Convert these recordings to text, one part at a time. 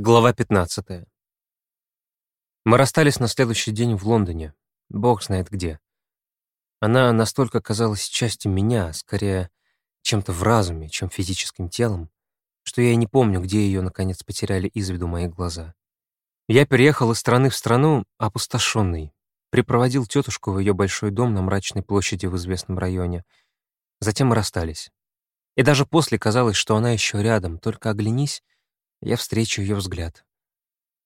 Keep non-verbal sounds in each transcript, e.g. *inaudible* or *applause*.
Глава 15. Мы расстались на следующий день в Лондоне. Бог знает где. Она настолько казалась частью меня, скорее чем-то в разуме, чем физическим телом, что я и не помню, где ее, наконец, потеряли из виду мои глаза. Я переехал из страны в страну, опустошенный, припроводил тетушку в ее большой дом на мрачной площади в известном районе. Затем мы расстались. И даже после казалось, что она еще рядом, только оглянись, я встречу ее взгляд.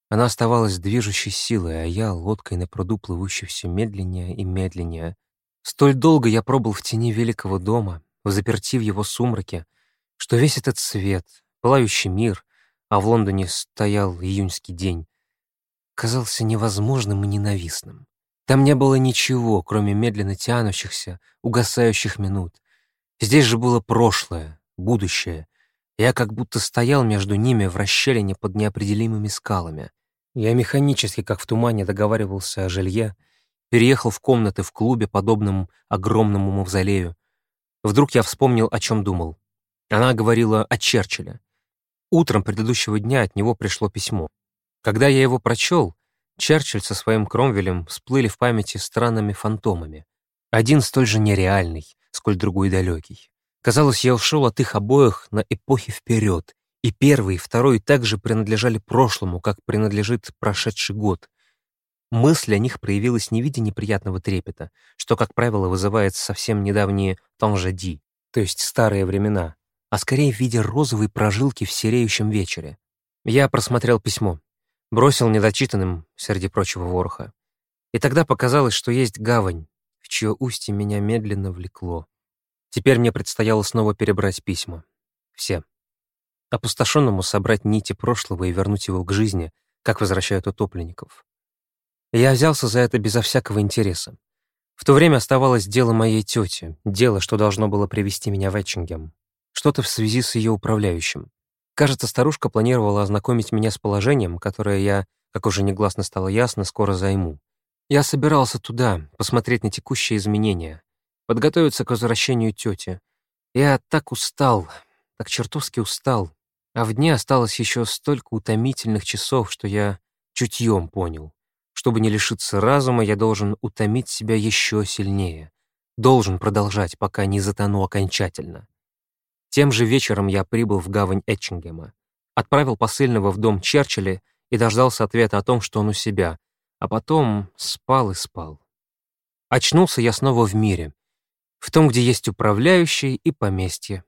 Она оставалась движущей силой, а я — лодкой на пруду, плывущей все медленнее и медленнее. Столь долго я пробыл в тени великого дома, в заперти в его сумраке, что весь этот свет, пылающий мир, а в Лондоне стоял июньский день, казался невозможным и ненавистным. Там не было ничего, кроме медленно тянущихся, угасающих минут. Здесь же было прошлое, будущее, я как будто стоял между ними в расщелине под неопределимыми скалами. Я механически, как в тумане, договаривался о жилье, переехал в комнаты в клубе, подобном огромному мавзолею. Вдруг я вспомнил, о чем думал. Она говорила о Черчилле. Утром предыдущего дня от него пришло письмо. Когда я его прочел, Черчилль со своим Кромвелем всплыли в памяти странными фантомами. Один столь же нереальный, сколь другой далекий. Казалось, я ушел от их обоих на эпохи вперед, и первый и второй также принадлежали прошлому, как принадлежит прошедший год. Мысль о них проявилась не в виде неприятного трепета, что, как правило, вызывает совсем недавние тонжади, то есть старые времена, а скорее в виде розовой прожилки в сереющем вечере. Я просмотрел письмо, бросил недочитанным среди прочего вороха. И тогда показалось, что есть гавань, в чье устье меня медленно влекло. Теперь мне предстояло снова перебрать письма. Все. Опустошенному собрать нити прошлого и вернуть его к жизни, как возвращают утопленников. Я взялся за это безо всякого интереса. В то время оставалось дело моей тети, дело, что должно было привести меня в Этчингем. Что-то в связи с ее управляющим. Кажется, старушка планировала ознакомить меня с положением, которое я, как уже негласно стало ясно, скоро займу. Я собирался туда, посмотреть на текущие изменения, подготовиться к возвращению тети. Я так устал, так чертовски устал, а в дне осталось еще столько утомительных часов, что я чутьем понял. Чтобы не лишиться разума, я должен утомить себя еще сильнее. Должен продолжать, пока не затону окончательно. Тем же вечером я прибыл в гавань Этчингема, отправил посыльного в дом Черчилля и дождался ответа о том, что он у себя, а потом спал и спал. Очнулся я снова в мире, в том, где есть управляющие и поместье.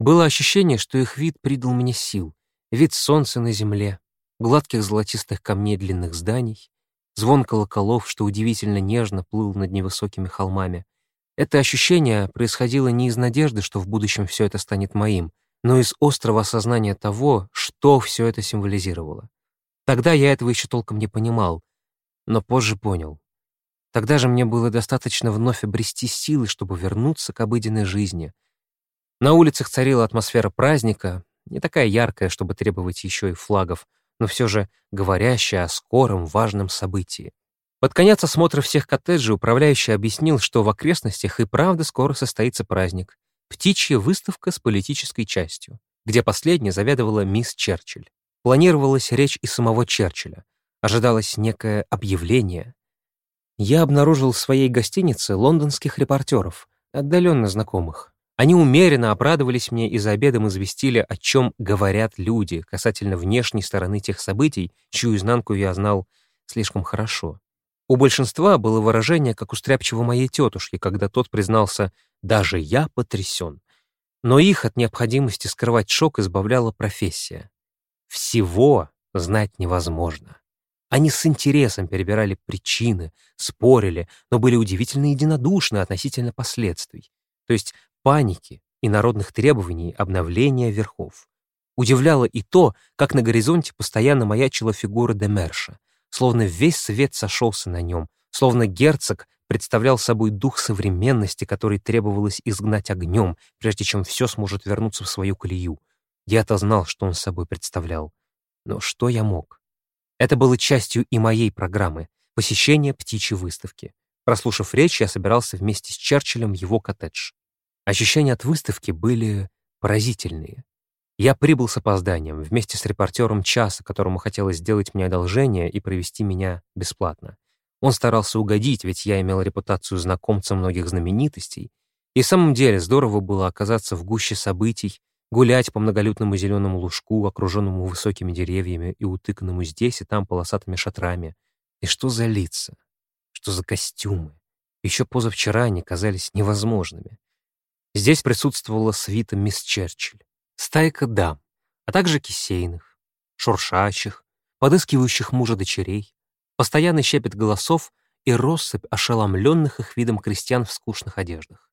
Было ощущение, что их вид придал мне сил, вид солнца на земле, гладких золотистых камней длинных зданий, звон колоколов, что удивительно нежно плыл над невысокими холмами. Это ощущение происходило не из надежды, что в будущем все это станет моим, но из острого осознания того, что все это символизировало. Тогда я этого еще толком не понимал, но позже понял. Тогда же мне было достаточно вновь обрести силы, чтобы вернуться к обыденной жизни. На улицах царила атмосфера праздника, не такая яркая, чтобы требовать еще и флагов, но все же говорящая о скором важном событии. Под конец осмотра всех коттеджей управляющий объяснил, что в окрестностях и правда скоро состоится праздник. Птичья выставка с политической частью, где последняя заведовала мисс Черчилль. Планировалась речь и самого Черчилля. Ожидалось некое объявление, я обнаружил в своей гостинице лондонских репортеров, отдаленно знакомых. Они умеренно обрадовались мне и за обедом известили, о чем говорят люди касательно внешней стороны тех событий, чью изнанку я знал слишком хорошо. У большинства было выражение, как у стряпчего моей тетушки, когда тот признался «даже я потрясен». Но их от необходимости скрывать шок избавляла профессия. Всего знать невозможно. Они с интересом перебирали причины, спорили, но были удивительно единодушны относительно последствий, то есть паники и народных требований обновления верхов. Удивляло и то, как на горизонте постоянно маячила фигура Демерша, словно весь свет сошелся на нем, словно герцог представлял собой дух современности, который требовалось изгнать огнем, прежде чем все сможет вернуться в свою колею. Я-то знал, что он собой представлял. Но что я мог? Это было частью и моей программы — посещение птичьей выставки. Прослушав речь, я собирался вместе с Черчиллем в его коттедж. Ощущения от выставки были поразительные. Я прибыл с опозданием вместе с репортером часа, которому хотелось сделать мне одолжение и провести меня бесплатно. Он старался угодить, ведь я имел репутацию знакомца многих знаменитостей, и в самом деле здорово было оказаться в гуще событий, гулять по многолюдному зеленому лужку, окруженному высокими деревьями и утыканному здесь и там полосатыми шатрами. И что за лица? Что за костюмы? Еще позавчера они казались невозможными. Здесь присутствовала свита мисс Черчилль, стайка дам, а также кисейных, шуршащих, подыскивающих мужа дочерей, постоянный щепет голосов и россыпь ошеломленных их видом крестьян в скучных одеждах.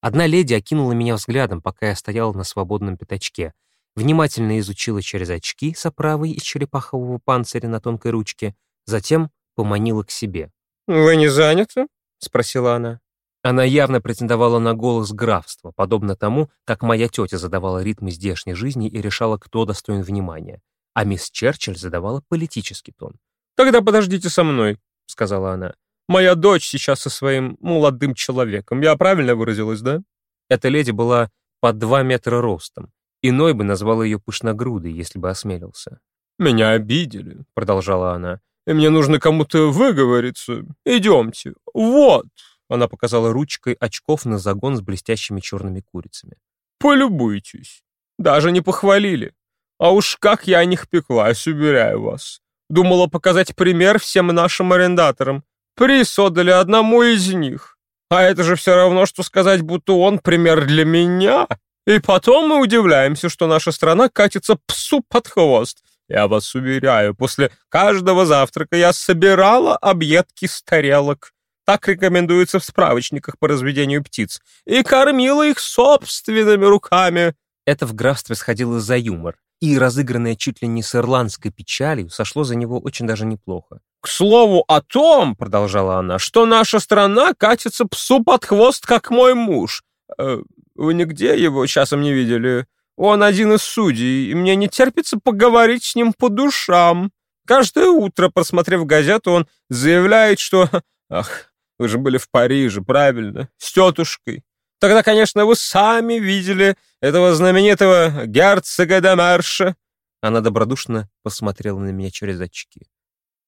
Одна леди окинула меня взглядом, пока я стоял на свободном пятачке, внимательно изучила через очки с оправой из черепахового панциря на тонкой ручке, затем поманила к себе. «Вы не заняты?» — спросила она. Она явно претендовала на голос графства, подобно тому, как моя тетя задавала ритмы здешней жизни и решала, кто достоин внимания, а мисс Черчилль задавала политический тон. «Тогда подождите со мной», — сказала она. Моя дочь сейчас со своим молодым человеком. Я правильно выразилась, да? Эта леди была под два метра ростом. Иной бы назвал ее пышногрудой, если бы осмелился. «Меня обидели», — продолжала она. «И мне нужно кому-то выговориться. Идемте. Вот!» Она показала ручкой очков на загон с блестящими черными курицами. «Полюбуйтесь. Даже не похвалили. А уж как я о них пеклась, уверяю вас. Думала показать пример всем нашим арендаторам. Приз отдали одному из них. А это же все равно, что сказать, будто он пример для меня. И потом мы удивляемся, что наша страна катится псу под хвост. Я вас уверяю, после каждого завтрака я собирала объедки с тарелок. Так рекомендуется в справочниках по разведению птиц. И кормила их собственными руками. Это в графстве сходило за юмор и разыгранное чуть ли не с ирландской печалью сошло за него очень даже неплохо. «К слову о том, — продолжала она, — что наша страна катится псу под хвост, как мой муж. Э, вы нигде его часом не видели? Он один из судей, и мне не терпится поговорить с ним по душам. Каждое утро, просмотрев газету, он заявляет, что... Ах, вы же были в Париже, правильно? С тетушкой. Тогда, конечно, вы сами видели этого знаменитого герцога де Мерша. Она добродушно посмотрела на меня через очки.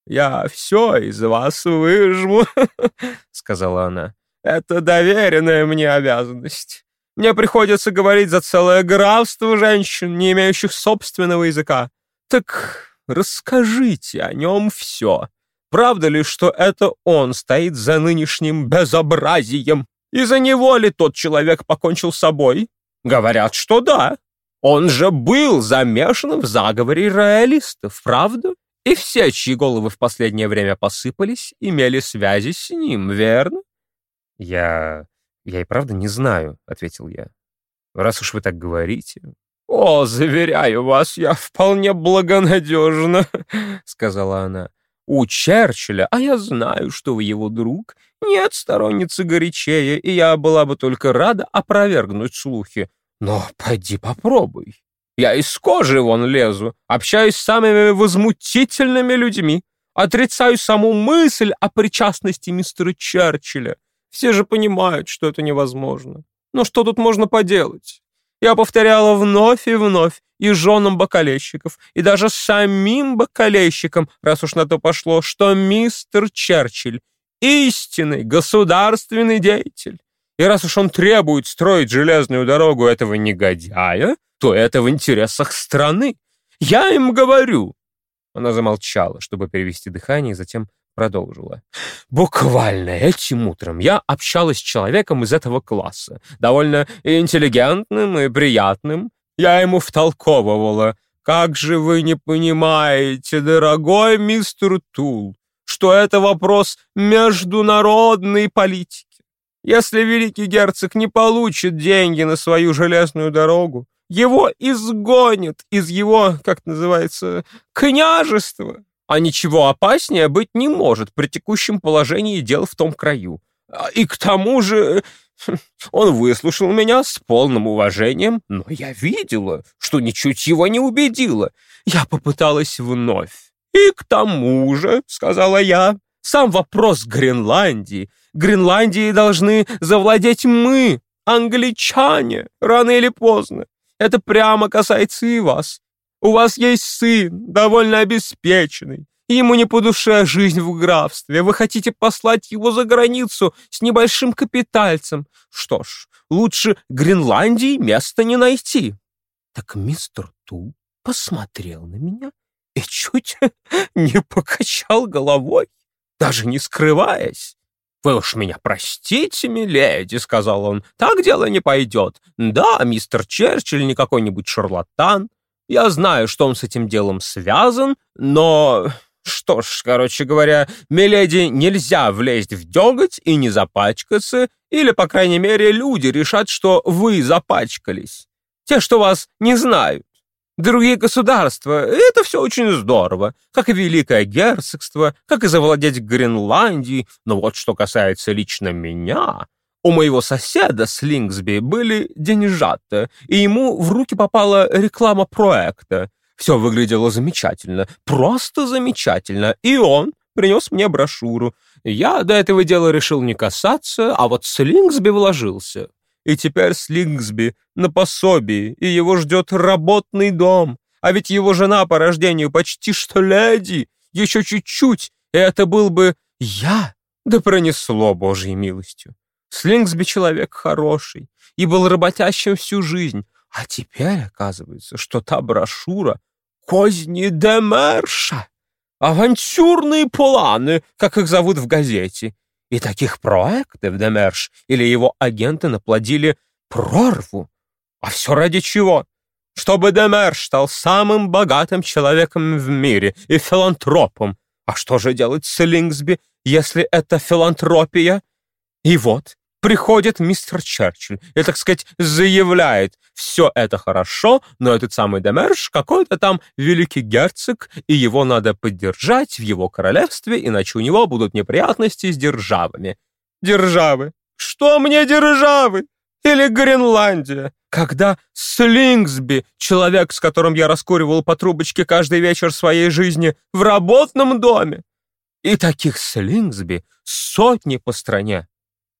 «Я все из вас выжму», *laughs* — сказала она. «Это доверенная мне обязанность. Мне приходится говорить за целое графство женщин, не имеющих собственного языка. Так расскажите о нем все. Правда ли, что это он стоит за нынешним безобразием?» Из-за него ли тот человек покончил с собой? Говорят, что да. Он же был замешан в заговоре роялистов, правда? И все, чьи головы в последнее время посыпались, имели связи с ним, верно? Я... я и правда не знаю, — ответил я. Раз уж вы так говорите. О, заверяю вас, я вполне благонадежна, *laughs* — сказала она. У Черчилля, а я знаю, что вы его друг, нет сторонницы горячее, и я была бы только рада опровергнуть слухи. Но пойди попробуй. Я из кожи вон лезу, общаюсь с самыми возмутительными людьми, отрицаю саму мысль о причастности мистера Черчилля. Все же понимают, что это невозможно. Но что тут можно поделать? Я повторяла вновь и вновь и женам бокалейщиков, и даже самим бокалейщикам, раз уж на то пошло, что мистер Черчилль — истинный государственный деятель. И раз уж он требует строить железную дорогу этого негодяя, то это в интересах страны. Я им говорю. Она замолчала, чтобы перевести дыхание, и затем продолжила. «Буквально этим утром я общалась с человеком из этого класса, довольно интеллигентным и приятным. Я ему втолковывала, как же вы не понимаете, дорогой мистер Тул, что это вопрос международной политики. Если великий герцог не получит деньги на свою железную дорогу, его изгонят из его, как называется, княжества. А ничего опаснее быть не может при текущем положении дел в том краю. А, и к тому же *laughs* он выслушал меня с полным уважением, но я видела, что ничуть его не убедило. Я попыталась вновь. И к тому же, сказала я, сам вопрос Гренландии. Гренландии должны завладеть мы, англичане, рано или поздно. Это прямо касается и вас. У вас есть сын, довольно обеспеченный. Ему не по душе жизнь в графстве. Вы хотите послать его за границу с небольшим капитальцем. Что ж, лучше Гренландии места не найти. Так мистер Ту посмотрел на меня и чуть *laughs* не покачал головой, даже не скрываясь. «Вы уж меня простите, миледи», — сказал он, — «так дело не пойдет. Да, мистер Черчилль не какой-нибудь шарлатан. Я знаю, что он с этим делом связан, но что ж, короче говоря, миледи нельзя влезть в деготь и не запачкаться, или, по крайней мере, люди решат, что вы запачкались. Те, что вас не знают. Другие государства — это все очень здорово, как и Великое Герцогство, как и завладеть Гренландией, но вот что касается лично меня... У моего соседа с Линксби были деньжата, и ему в руки попала реклама проекта. Все выглядело замечательно, просто замечательно, и он принес мне брошюру. Я до этого дела решил не касаться, а вот Слингсби вложился. И теперь Слингсби на пособии, и его ждет работный дом. А ведь его жена по рождению почти что леди, еще чуть-чуть, и это был бы я, да пронесло Божьей милостью. Слингсби человек хороший и был работящим всю жизнь, а теперь оказывается, что та брошюра козни Демерша, авантюрные планы, как их зовут в газете. И таких проектов Демерш или его агенты наплодили прорву. А все ради чего? Чтобы Демерш стал самым богатым человеком в мире и филантропом. А что же делать с Лингсби, если это филантропия? И вот, приходит мистер Черчилль и, так сказать, заявляет, все это хорошо, но этот самый Демерш какой-то там великий герцог, и его надо поддержать в его королевстве, иначе у него будут неприятности с державами. Державы. Что мне державы? Или Гренландия? Когда Слингсби, человек, с которым я раскуривал по трубочке каждый вечер своей жизни, в работном доме. И таких Слингсби сотни по стране.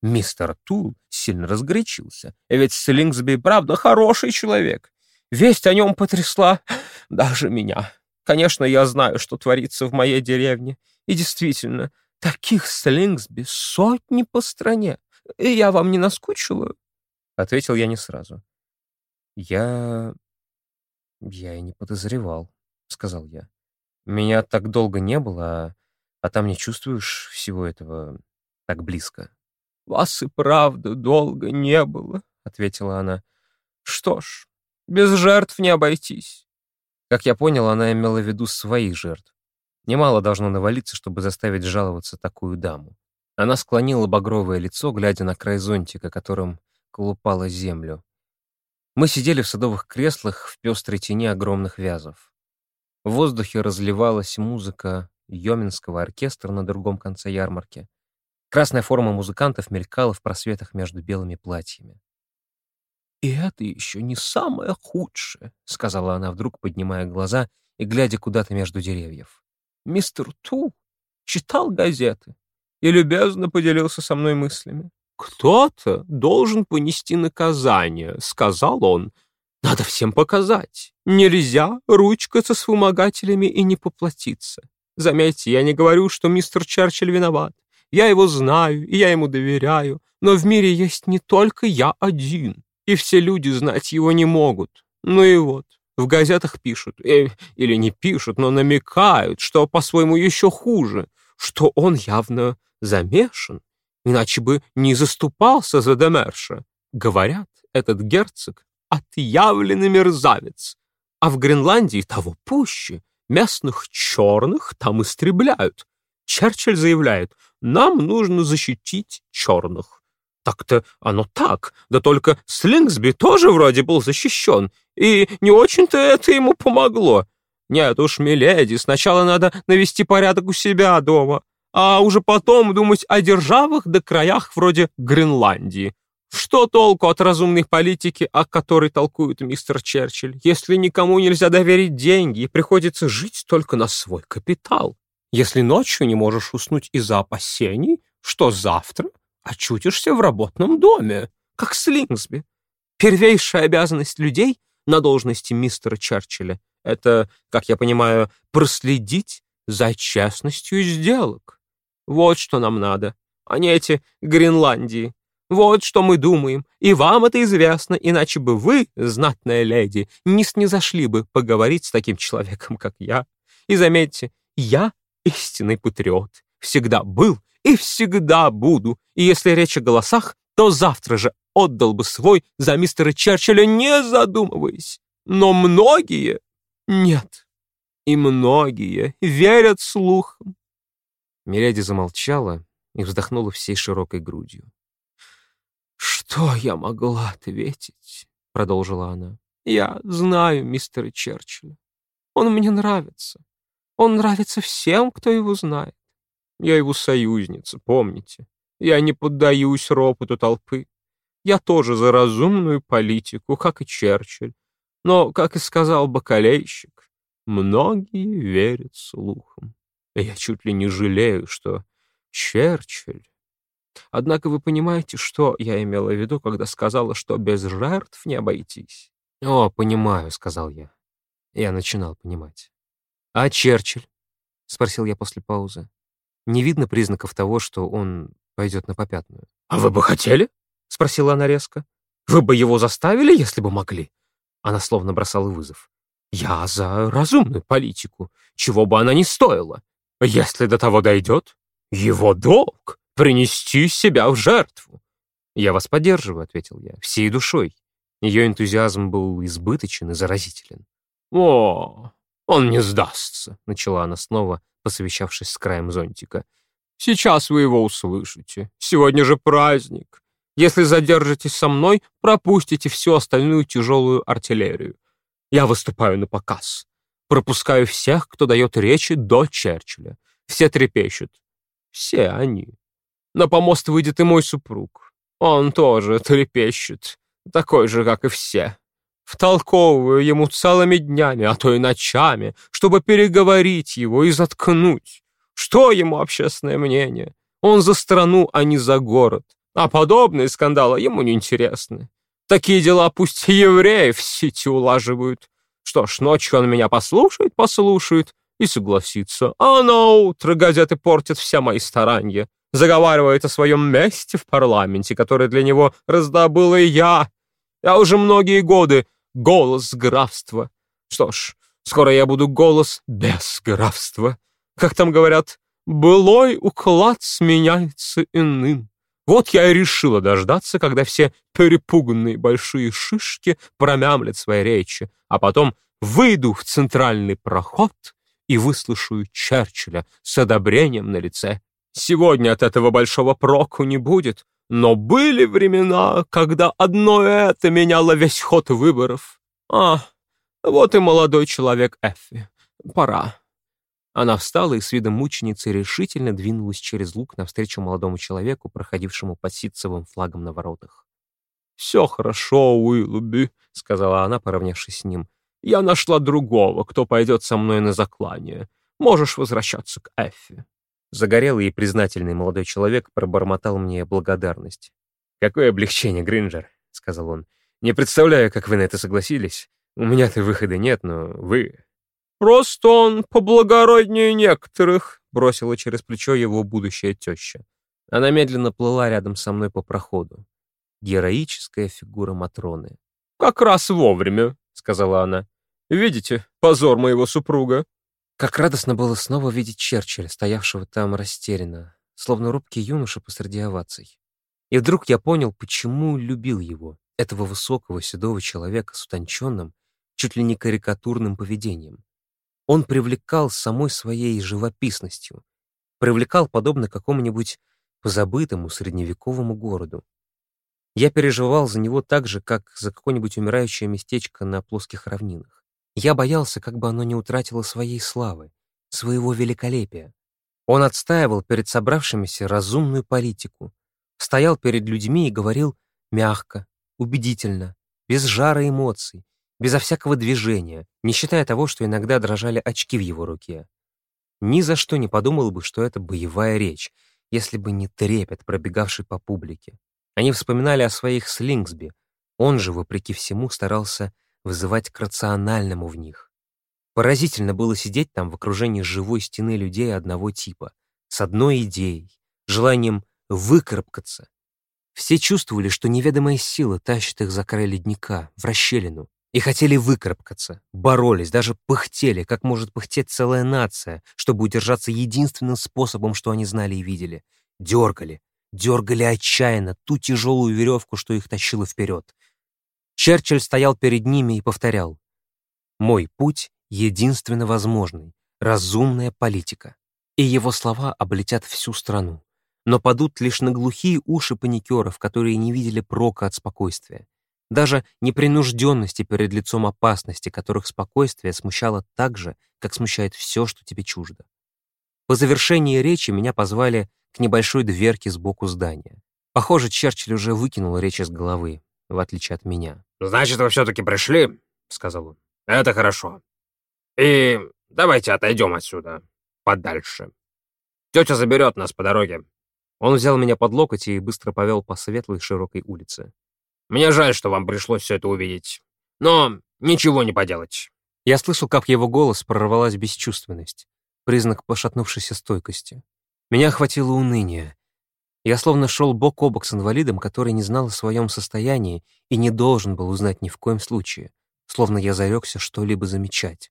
Мистер Тул сильно разгорячился, ведь Слингсби правда хороший человек. Весть о нем потрясла даже меня. Конечно, я знаю, что творится в моей деревне. И действительно, таких Слингсби сотни по стране. И я вам не наскучила? Ответил я не сразу. Я... я и не подозревал, сказал я. Меня так долго не было, а, а там не чувствуешь всего этого так близко. «Вас и правда долго не было», — ответила она. «Что ж, без жертв не обойтись». Как я понял, она имела в виду своих жертв. Немало должно навалиться, чтобы заставить жаловаться такую даму. Она склонила багровое лицо, глядя на край зонтика, которым колупала землю. Мы сидели в садовых креслах в пестрой тени огромных вязов. В воздухе разливалась музыка Йоминского оркестра на другом конце ярмарки. Красная форма музыкантов мелькала в просветах между белыми платьями. «И это еще не самое худшее», — сказала она вдруг, поднимая глаза и глядя куда-то между деревьев. «Мистер Ту читал газеты и любезно поделился со мной мыслями. «Кто-то должен понести наказание», — сказал он. «Надо всем показать. Нельзя ручкаться с вымогателями и не поплатиться. Заметьте, я не говорю, что мистер Черчилль виноват. Я его знаю, и я ему доверяю, но в мире есть не только я один, и все люди знать его не могут. Ну и вот, в газетах пишут, э, или не пишут, но намекают, что по-своему еще хуже, что он явно замешан, иначе бы не заступался за Демерша. Говорят, этот герцог — отъявленный мерзавец, а в Гренландии того пуще, местных черных там истребляют. Черчилль заявляет, нам нужно защитить черных. Так-то оно так, да только Слингсби тоже вроде был защищен, и не очень-то это ему помогло. Нет уж, миледи, сначала надо навести порядок у себя дома, а уже потом думать о державах да краях вроде Гренландии. Что толку от разумной политики, о которой толкует мистер Черчилль, если никому нельзя доверить деньги и приходится жить только на свой капитал? Если ночью не можешь уснуть из-за опасений, что завтра очутишься в работном доме, как Слингсби. Первейшая обязанность людей — на должности мистера Черчилля. Это, как я понимаю, проследить за честностью сделок. Вот что нам надо, а не эти Гренландии. Вот что мы думаем, и вам это известно, иначе бы вы, знатная леди, не снизошли бы поговорить с таким человеком, как я. И заметьте, я истинный патриот, всегда был и всегда буду, и если речь о голосах, то завтра же отдал бы свой за мистера Черчилля, не задумываясь. Но многие нет, и многие верят слухам. Миледи замолчала и вздохнула всей широкой грудью. «Что я могла ответить?» — продолжила она. «Я знаю мистера Черчилля. Он мне нравится. Он нравится всем, кто его знает. Я его союзница, помните? Я не поддаюсь ропоту толпы. Я тоже за разумную политику, как и Черчилль. Но, как и сказал бакалейщик, многие верят слухам. я чуть ли не жалею, что Черчилль Однако вы понимаете, что я имела в виду, когда сказала, что без жертв не обойтись? «О, понимаю», — сказал я. Я начинал понимать. «А Черчилль?» — спросил я после паузы. Не видно признаков того, что он пойдет на попятную. «А вы бы хотели?» — спросила она резко. «Вы бы его заставили, если бы могли?» Она словно бросала вызов. «Я за разумную политику, чего бы она ни стоила. Если до того дойдет, его долг принести себя в жертву. «Я вас поддерживаю», — ответил я, — «всей душой». Ее энтузиазм был избыточен и заразителен. «О, он не сдастся», — начала она снова, посовещавшись с краем зонтика. «Сейчас вы его услышите. Сегодня же праздник. Если задержитесь со мной, пропустите всю остальную тяжелую артиллерию. Я выступаю на показ. Пропускаю всех, кто дает речи до Черчилля. Все трепещут. Все они. На помост выйдет и мой супруг. Он тоже трепещет, такой же, как и все. Втолковываю ему целыми днями, а то и ночами, чтобы переговорить его и заткнуть. Что ему общественное мнение? Он за страну, а не за город. А подобные скандалы ему не интересны. Такие дела пусть евреи в сети улаживают. Что ж, ночью он меня послушает, послушает и согласится. А на утро газеты портят все мои старания заговаривает о своем месте в парламенте, которое для него раздобыла я. Я уже многие годы голос графства. Что ж, скоро я буду голос без графства. Как там говорят, былой уклад сменяется иным. Вот я и решила дождаться, когда все перепуганные большие шишки промямлят свои речи, а потом выйду в центральный проход и выслушаю Черчилля с одобрением на лице Сегодня от этого большого проку не будет, но были времена, когда одно это меняло весь ход выборов. А, вот и молодой человек Эффи. Пора. Она встала и с видом мученицы решительно двинулась через луг навстречу молодому человеку, проходившему под ситцевым флагом на воротах. «Все хорошо, Уиллуби», — сказала она, поравнявшись с ним. «Я нашла другого, кто пойдет со мной на заклание. Можешь возвращаться к Эффи». Загорелый и признательный молодой человек пробормотал мне благодарность. «Какое облегчение, Гринджер», — сказал он. «Не представляю, как вы на это согласились. У меня-то выхода нет, но вы...» «Просто он поблагороднее некоторых», — бросила через плечо его будущая теща. Она медленно плыла рядом со мной по проходу. Героическая фигура Матроны. «Как раз вовремя», — сказала она. «Видите, позор моего супруга. Как радостно было снова видеть Черчилля, стоявшего там растерянно, словно рубкий юноша посреди оваций. И вдруг я понял, почему любил его, этого высокого седого человека с утонченным, чуть ли не карикатурным поведением. Он привлекал самой своей живописностью, привлекал подобно какому-нибудь позабытому средневековому городу. Я переживал за него так же, как за какое-нибудь умирающее местечко на плоских равнинах. Я боялся, как бы оно не утратило своей славы, своего великолепия. Он отстаивал перед собравшимися разумную политику, стоял перед людьми и говорил мягко, убедительно, без жара эмоций, безо всякого движения, не считая того, что иногда дрожали очки в его руке. Ни за что не подумал бы, что это боевая речь, если бы не трепет, пробегавший по публике. Они вспоминали о своих Слингсби. Он же, вопреки всему, старался вызывать к рациональному в них. Поразительно было сидеть там в окружении живой стены людей одного типа, с одной идеей, желанием выкарабкаться. Все чувствовали, что неведомая сила тащит их за край ледника, в расщелину, и хотели выкарабкаться, боролись, даже пыхтели, как может пыхтеть целая нация, чтобы удержаться единственным способом, что они знали и видели. Дергали, дергали отчаянно ту тяжелую веревку, что их тащило вперед. Черчилль стоял перед ними и повторял. «Мой путь единственно возможный, разумная политика». И его слова облетят всю страну, но падут лишь на глухие уши паникеров, которые не видели прока от спокойствия даже непринужденности перед лицом опасности, которых спокойствие смущало так же, как смущает все, что тебе чуждо. По завершении речи меня позвали к небольшой дверке сбоку здания. Похоже, Черчилль уже выкинул речь из головы, в отличие от меня. «Значит, вы все-таки пришли?» — сказал он. «Это хорошо. И давайте отойдем отсюда, подальше. Тетя заберет нас по дороге». Он взял меня под локоть и быстро повел по светлой широкой улице. Мне жаль, что вам пришлось все это увидеть. Но ничего не поделать». Я слышал, как его голос прорвалась бесчувственность, признак пошатнувшейся стойкости. Меня охватило уныние. Я словно шел бок о бок с инвалидом, который не знал о своем состоянии и не должен был узнать ни в коем случае, словно я зарекся что-либо замечать.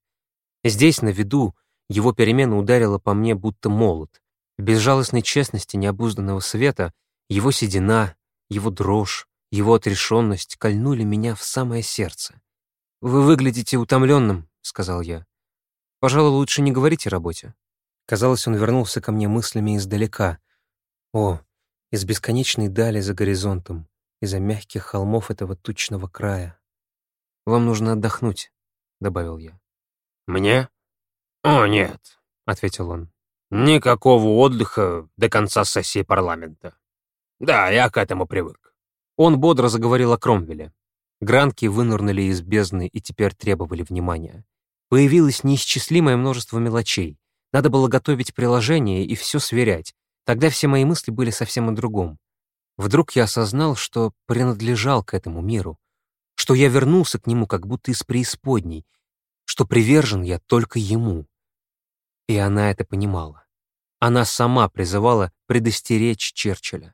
Здесь, на виду, его перемена ударила по мне будто молот. В безжалостной честности необузданного света его седина, его дрожь, его отрешенность кольнули меня в самое сердце. «Вы выглядите утомленным», — сказал я. «Пожалуй, лучше не говорите о работе». Казалось, он вернулся ко мне мыслями издалека. О, из бесконечной дали за горизонтом, из-за мягких холмов этого тучного края. «Вам нужно отдохнуть», — добавил я. «Мне? О, нет», — ответил он. «Никакого отдыха до конца сессии парламента. Да, я к этому привык. Он бодро заговорил о Кромвеле. Гранки вынырнули из бездны и теперь требовали внимания. Появилось неисчислимое множество мелочей. Надо было готовить приложение и все сверять. Тогда все мои мысли были совсем о другом. Вдруг я осознал, что принадлежал к этому миру, что я вернулся к нему как будто из преисподней, что привержен я только ему. И она это понимала. Она сама призывала предостеречь Черчилля.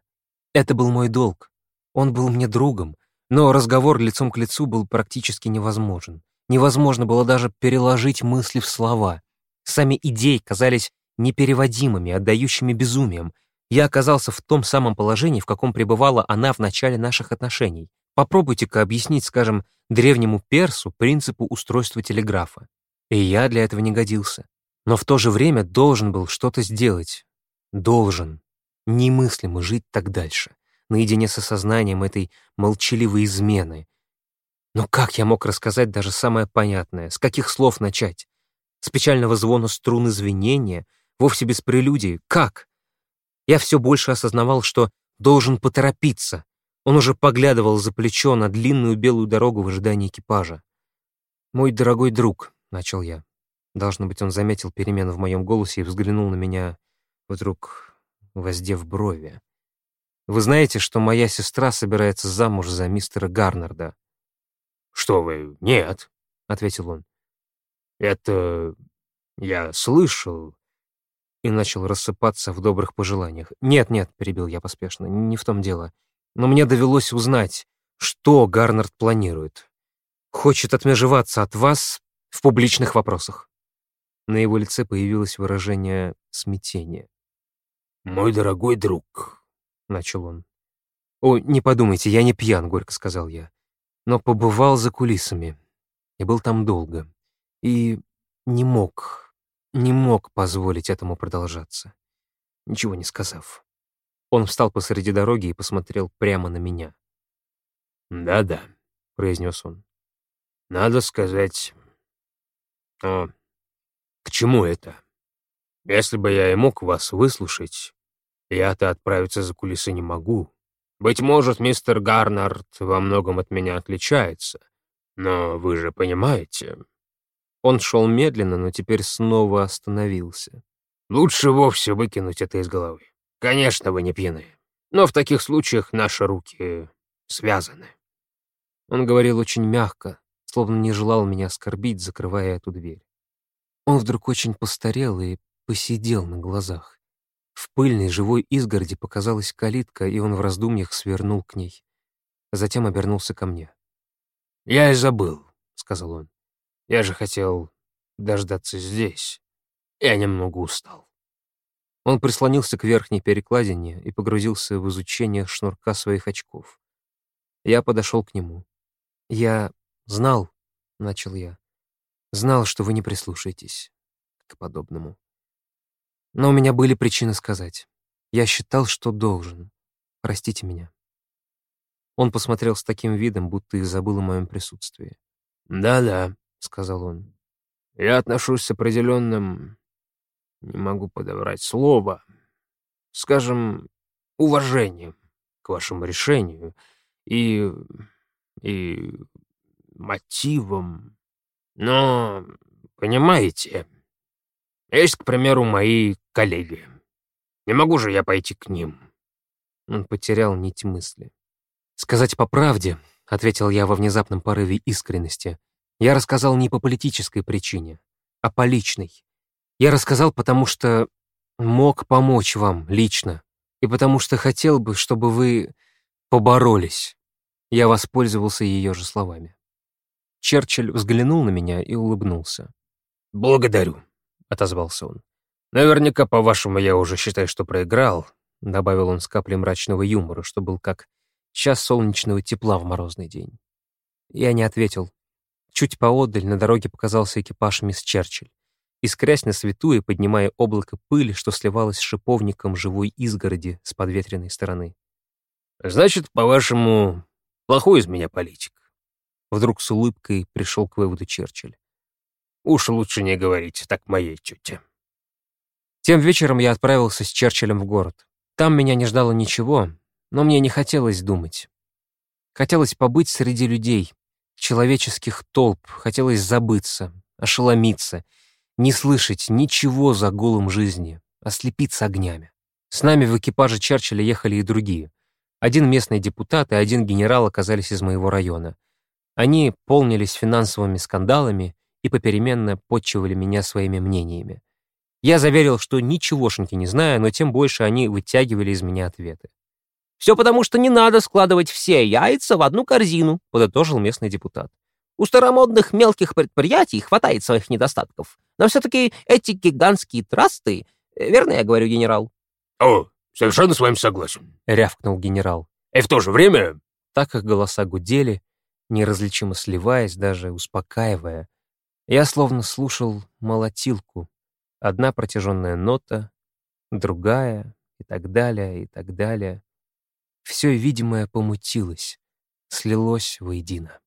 Это был мой долг. Он был мне другом, но разговор лицом к лицу был практически невозможен. Невозможно было даже переложить мысли в слова. Сами идеи казались непереводимыми, отдающими безумием. Я оказался в том самом положении, в каком пребывала она в начале наших отношений. Попробуйте-ка объяснить, скажем, древнему персу принципу устройства телеграфа. И я для этого не годился. Но в то же время должен был что-то сделать. Должен. Немыслимо жить так дальше наедине с осознанием этой молчаливой измены. Но как я мог рассказать даже самое понятное? С каких слов начать? С печального звона струны звенения? Вовсе без прелюдии? Как? Я все больше осознавал, что должен поторопиться. Он уже поглядывал за плечо на длинную белую дорогу в ожидании экипажа. «Мой дорогой друг», — начал я. Должно быть, он заметил перемену в моем голосе и взглянул на меня, вдруг воздев брови. Вы знаете, что моя сестра собирается замуж за мистера Гарнарда?» «Что вы? Нет», — ответил он. «Это... я слышал...» И начал рассыпаться в добрых пожеланиях. «Нет-нет», — перебил я поспешно, — «не в том дело. Но мне довелось узнать, что Гарнард планирует. Хочет отмежеваться от вас в публичных вопросах». На его лице появилось выражение смятения. «Мой дорогой друг, — начал он. «О, не подумайте, я не пьян», — горько сказал я. «Но побывал за кулисами. И был там долго. И не мог, не мог позволить этому продолжаться, ничего не сказав». Он встал посреди дороги и посмотрел прямо на меня. «Да-да», — произнес он. «Надо сказать... О, к чему это? Если бы я и мог вас выслушать, я-то отправиться за кулисы не могу. Быть может, мистер Гарнард во многом от меня отличается. Но вы же понимаете...» Он шел медленно, но теперь снова остановился. «Лучше вовсе выкинуть это из головы. Конечно, вы не пьяны. Но в таких случаях наши руки связаны». Он говорил очень мягко, словно не желал меня оскорбить, закрывая эту дверь. Он вдруг очень постарел и посидел на глазах. В пыльной живой изгороди показалась калитка, и он в раздумьях свернул к ней. Затем обернулся ко мне. «Я и забыл», — сказал он. «Я же хотел дождаться здесь. Я немного устал». Он прислонился к верхней перекладине и погрузился в изучение шнурка своих очков. Я подошел к нему. «Я знал», — начал я, — «знал, что вы не прислушаетесь к подобному. Но у меня были причины сказать. Я считал, что должен. Простите меня». Он посмотрел с таким видом, будто и забыл о моем присутствии. «Да-да», — сказал он. «Я отношусь с определенным не могу подобрать слово, скажем, уважением к вашему решению и... и мотивам. Но, понимаете, есть, к примеру, мои коллеги. Не могу же я пойти к ним. Он потерял нить мысли. «Сказать по правде», — ответил я во внезапном порыве искренности, «я рассказал не по политической причине, а по личной. Я рассказал, потому что мог помочь вам лично, и потому что хотел бы, чтобы вы поборолись. Я воспользовался ее же словами. Черчилль взглянул на меня и улыбнулся. «Благодарю», — отозвался он. «Наверняка, по-вашему, я уже считаю, что проиграл», — добавил он с каплей мрачного юмора, что был как час солнечного тепла в морозный день. Я не ответил. Чуть поодаль на дороге показался экипаж мисс Черчилль искрясь на свету и поднимая облако пыли, что сливалось с шиповником живой изгороди с подветренной стороны. «Значит, по-вашему, плохой из меня политик?» Вдруг с улыбкой пришел к выводу Черчилль. «Уж лучше не говорить так моей тете». Тем вечером я отправился с Черчиллем в город. Там меня не ждало ничего, но мне не хотелось думать. Хотелось побыть среди людей, человеческих толп, хотелось забыться, ошеломиться — не слышать ничего за голым жизни, ослепиться огнями. С нами в экипаже Черчилля ехали и другие. Один местный депутат и один генерал оказались из моего района. Они полнились финансовыми скандалами и попеременно подчивали меня своими мнениями. Я заверил, что ничегошеньки не знаю, но тем больше они вытягивали из меня ответы. «Все потому, что не надо складывать все яйца в одну корзину», подытожил местный депутат. У старомодных мелких предприятий хватает своих недостатков. Но все-таки эти гигантские трасты... Э, верно я говорю, генерал? — О, совершенно с вами согласен, — рявкнул генерал. — И в то же время... Так их голоса гудели, неразличимо сливаясь, даже успокаивая. Я словно слушал молотилку. Одна протяженная нота, другая, и так далее, и так далее. Все видимое помутилось, слилось воедино.